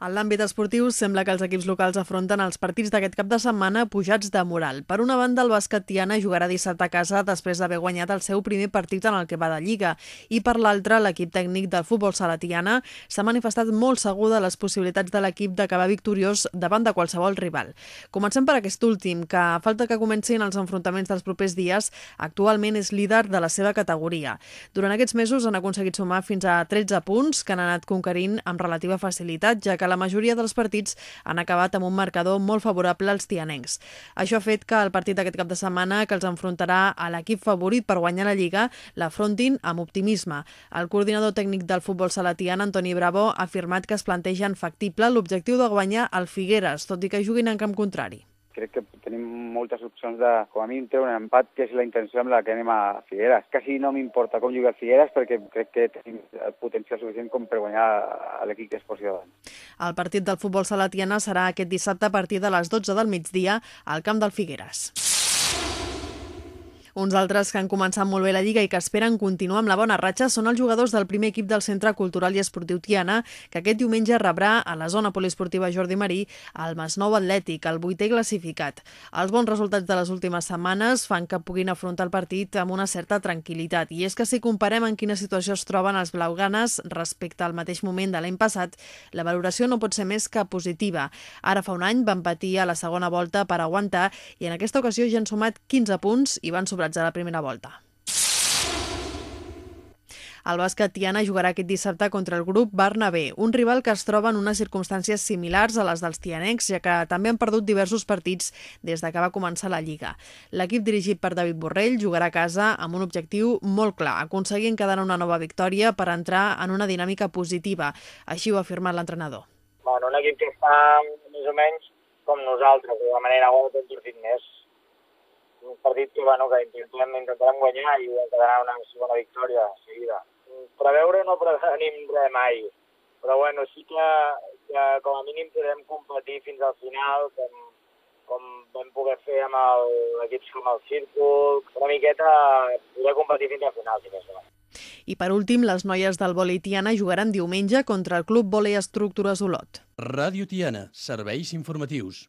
En l'àmbit esportiu, sembla que els equips locals afronten els partits d'aquest cap de setmana pujats de moral. Per una banda, el bàsquet Tiana jugarà dissabte a casa després d'haver guanyat el seu primer partit en el que va de Lliga. I per l'altra, l'equip tècnic del futbol sala Tiana s'ha manifestat molt segur de les possibilitats de l'equip d'acabar victoriós davant de qualsevol rival. Comencem per aquest últim, que a falta que comencin els enfrontaments dels propers dies, actualment és líder de la seva categoria. Durant aquests mesos han aconseguit sumar fins a 13 punts que han anat conquerint amb relativa facilitat, ja que la majoria dels partits han acabat amb un marcador molt favorable als tianencs. Això ha fet que el partit d'aquest cap de setmana, que els enfrontarà a l'equip favorit per guanyar la Lliga, l'afrontin amb optimisme. El coordinador tècnic del futbol salatian, Antoni Bravo, ha afirmat que es plantegen factible l'objectiu de guanyar el Figueres, tot i que juguin en camp contrari crec que moltes opcions de, com a mínim, treure un empat, que és la intenció amb la que anem a Figueres. Quasi no m'importa com jugar Figueres, perquè crec que tenim el potencial suficient com per guanyar l'equip que es posi davant. El partit del futbol salatiana serà aquest dissabte a partir de les 12 del migdia al camp del Figueres. Uns altres que han començat molt bé la Lliga i que esperen continuar amb la bona ratxa són els jugadors del primer equip del Centre Cultural i Esportiu Tiana, que aquest diumenge rebrà a la zona poliesportiva Jordi Marí el Masnou Atlètic, el vuitè classificat. Els bons resultats de les últimes setmanes fan que puguin afrontar el partit amb una certa tranquil·litat. I és que si comparem en quina situació es troben els blauganes respecte al mateix moment de l'any passat, la valoració no pot ser més que positiva. Ara fa un any van patir a la segona volta per aguantar i en aquesta ocasió ja han sumat 15 punts i van sobrats a la primera volta. El bàsquet Tiana jugarà aquest dissabte contra el grup Barnabé, un rival que es troba en unes circumstàncies similars a les dels tianecs, ja que també han perdut diversos partits des de que va començar la Lliga. L'equip dirigit per David Borrell jugarà a casa amb un objectiu molt clar, aconseguir encadenar una nova victòria per entrar en una dinàmica positiva. Així ho ha afirmat l'entrenador. Bueno, un equip que està més o menys com nosaltres, de manera molt més un partit que, bueno, que intentem, intentarem guanyar i quedarà una segona victòria seguida. Preveure no prevenim res mai, però bueno, sí que, que com a mínim podem competir fins al final, com, com vam poder fer amb equips com el Círcul, una miqueta poder competir fins al final, si més no. I per últim, les noies del vòlei Tiana jugaran diumenge contra el Club Vòlei Estructures Olot. Ràdio Tiana, serveis informatius.